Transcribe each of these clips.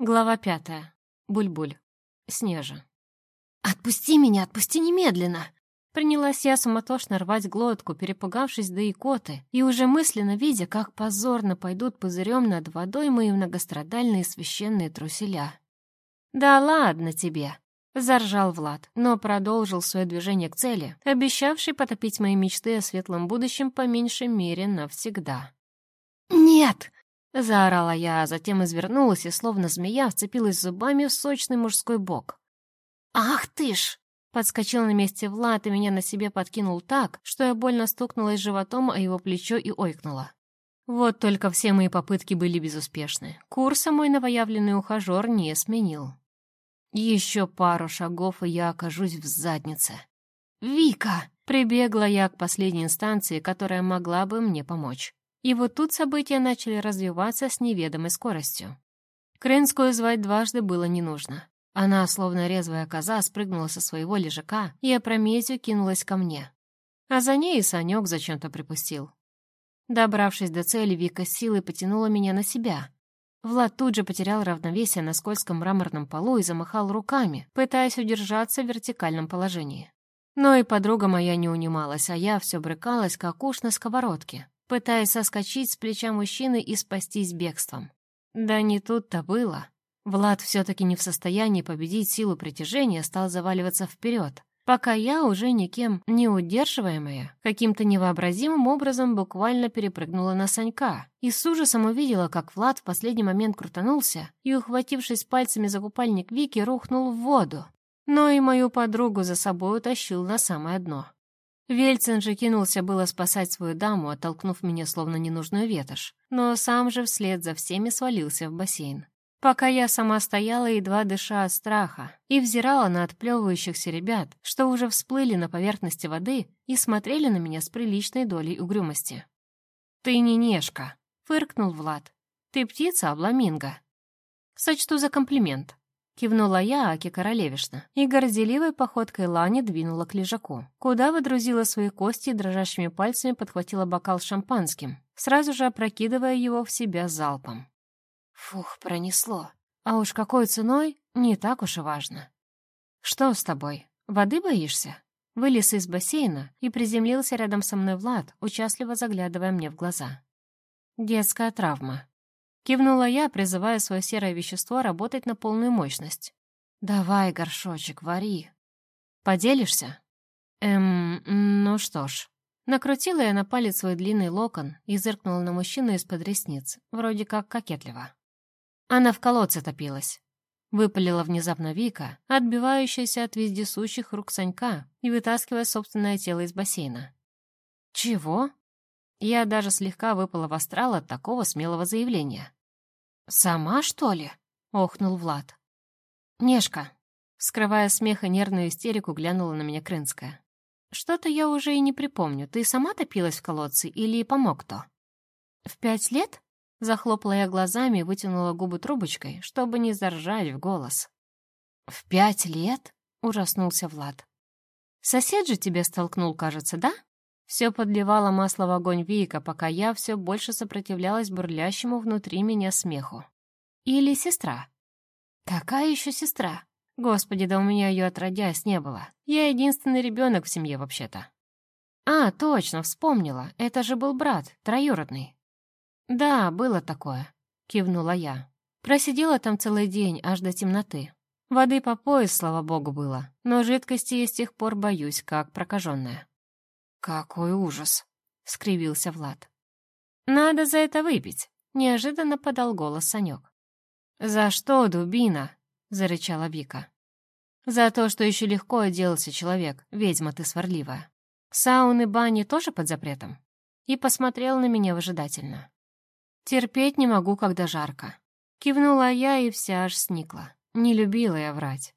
Глава пятая. Буль-буль. Снежа. «Отпусти меня, отпусти немедленно!» Принялась я суматошно рвать глотку, перепугавшись до икоты, и уже мысленно видя, как позорно пойдут пузырем над водой мои многострадальные священные труселя. «Да ладно тебе!» — заржал Влад, но продолжил свое движение к цели, обещавший потопить мои мечты о светлом будущем по меньшей мере навсегда. «Нет!» Заорала я, затем извернулась и, словно змея, вцепилась зубами в сочный мужской бок. «Ах ты ж!» Подскочил на месте Влад и меня на себе подкинул так, что я больно стукнулась животом о его плечо и ойкнула. Вот только все мои попытки были безуспешны. Курса мой новоявленный ухажер не сменил. Еще пару шагов, и я окажусь в заднице. «Вика!» — прибегла я к последней инстанции, которая могла бы мне помочь. И вот тут события начали развиваться с неведомой скоростью. Крынскую звать дважды было не нужно. Она, словно резвая коза, спрыгнула со своего лежака и опрометью кинулась ко мне. А за ней и Санек зачем-то припустил. Добравшись до цели, Вика силой потянула меня на себя. Влад тут же потерял равновесие на скользком мраморном полу и замахал руками, пытаясь удержаться в вертикальном положении. Но и подруга моя не унималась, а я все брыкалась, как уж на сковородке пытаясь соскочить с плеча мужчины и спастись бегством. Да не тут-то было. Влад все-таки не в состоянии победить силу притяжения, стал заваливаться вперед, пока я, уже никем не удерживаемая, каким-то невообразимым образом буквально перепрыгнула на Санька и с ужасом увидела, как Влад в последний момент крутанулся и, ухватившись пальцами за купальник Вики, рухнул в воду. Но и мою подругу за собой утащил на самое дно. Вельцин же кинулся было спасать свою даму, оттолкнув меня словно ненужную ветошь, но сам же вслед за всеми свалился в бассейн. Пока я сама стояла, едва дыша от страха, и взирала на отплевывающихся ребят, что уже всплыли на поверхности воды и смотрели на меня с приличной долей угрюмости. «Ты не нежка», — фыркнул Влад. «Ты птица, обламинго». «Сочту за комплимент», Кивнула я Аки Королевишна и горделивой походкой Лани двинула к лежаку, куда выдрузила свои кости и дрожащими пальцами подхватила бокал с шампанским, сразу же опрокидывая его в себя залпом. Фух, пронесло. А уж какой ценой, не так уж и важно. «Что с тобой? Воды боишься?» Вылез из бассейна и приземлился рядом со мной Влад, участливо заглядывая мне в глаза. «Детская травма», Кивнула я, призывая свое серое вещество работать на полную мощность. «Давай, горшочек, вари. Поделишься?» «Эм, ну что ж». Накрутила я на палец свой длинный локон и зыркнула на мужчину из-под ресниц, вроде как кокетливо. Она в колодце топилась. Выпалила внезапно Вика, отбивающаяся от вездесущих рук Санька и вытаскивая собственное тело из бассейна. «Чего?» Я даже слегка выпала в астрал от такого смелого заявления. «Сама, что ли?» — охнул Влад. «Нешка», — скрывая смех и нервную истерику, глянула на меня Крынская. «Что-то я уже и не припомню. Ты сама топилась в колодце или помог кто?» «В пять лет?» — захлопала я глазами и вытянула губы трубочкой, чтобы не заржать в голос. «В пять лет?» — ужаснулся Влад. «Сосед же тебя столкнул, кажется, да?» Все подливало масло в огонь Вика, пока я все больше сопротивлялась бурлящему внутри меня смеху. Или сестра. Какая еще сестра? Господи, да у меня ее отродясь не было. Я единственный ребенок в семье вообще-то. А, точно, вспомнила. Это же был брат, троюродный. Да, было такое, кивнула я. Просидела там целый день, аж до темноты. Воды по пояс, слава богу, было, но жидкости я с тех пор боюсь, как прокаженная. «Какой ужас!» — скривился Влад. «Надо за это выпить!» — неожиданно подал голос Санек. «За что, дубина?» — зарычала Вика. «За то, что еще легко оделся человек, ведьма ты сварливая. Сауны, бани тоже под запретом?» И посмотрел на меня выжидательно. «Терпеть не могу, когда жарко». Кивнула я и вся аж сникла. Не любила я врать.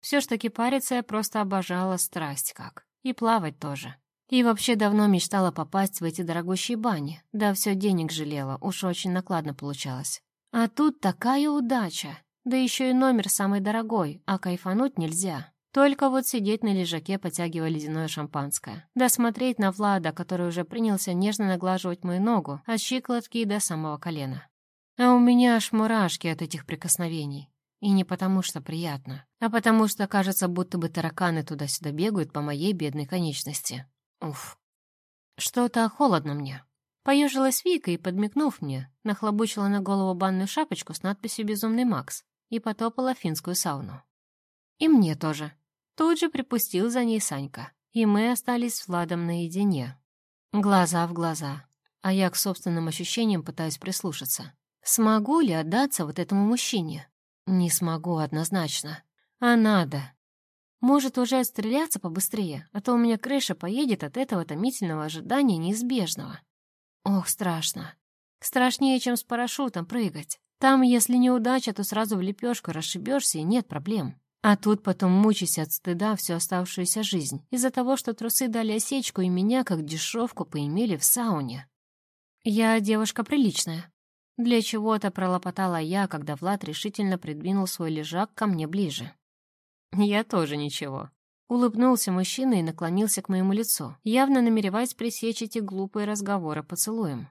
Все ж таки париться я просто обожала страсть как. И плавать тоже. И вообще давно мечтала попасть в эти дорогущие бани. Да все денег жалела, уж очень накладно получалось. А тут такая удача. Да еще и номер самый дорогой, а кайфануть нельзя. Только вот сидеть на лежаке, потягивая ледяное шампанское. Да смотреть на Влада, который уже принялся нежно наглаживать мою ногу от щиколотки до самого колена. А у меня аж мурашки от этих прикосновений. И не потому, что приятно, а потому что кажется, будто бы тараканы туда-сюда бегают по моей бедной конечности. Уф. Что-то холодно мне. Поежилась Вика и, подмигнув мне, нахлобучила на голову банную шапочку с надписью «Безумный Макс» и потопала финскую сауну. И мне тоже. Тут же припустил за ней Санька, и мы остались с Владом наедине. Глаза в глаза. А я к собственным ощущениям пытаюсь прислушаться. Смогу ли отдаться вот этому мужчине? Не смогу однозначно. А надо. Может, уже отстреляться побыстрее, а то у меня крыша поедет от этого томительного ожидания неизбежного. Ох, страшно. Страшнее, чем с парашютом прыгать. Там, если неудача, то сразу в лепешку расшибешься и нет проблем. А тут потом мучайся от стыда всю оставшуюся жизнь из-за того, что трусы дали осечку и меня как дешевку поимели в сауне. Я девушка приличная. Для чего-то пролопотала я, когда Влад решительно придвинул свой лежак ко мне ближе. Я тоже ничего. Улыбнулся мужчина и наклонился к моему лицу, явно намереваясь пресечь эти глупые разговоры поцелуем.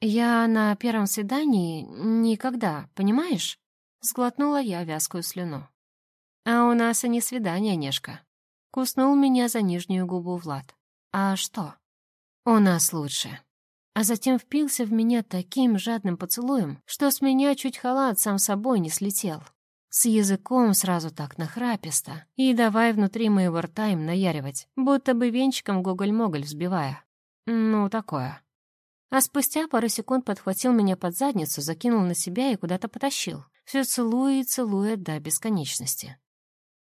«Я на первом свидании никогда, понимаешь?» Сглотнула я вязкую слюну. «А у нас и не свидание, Нешка». Куснул меня за нижнюю губу Влад. «А что?» «У нас лучше». А затем впился в меня таким жадным поцелуем, что с меня чуть халат сам собой не слетел. С языком сразу так нахраписто. И давай внутри моего рта им наяривать, будто бы венчиком гоголь-моголь взбивая. Ну, такое. А спустя пару секунд подхватил меня под задницу, закинул на себя и куда-то потащил. Все целуя и целуя до бесконечности.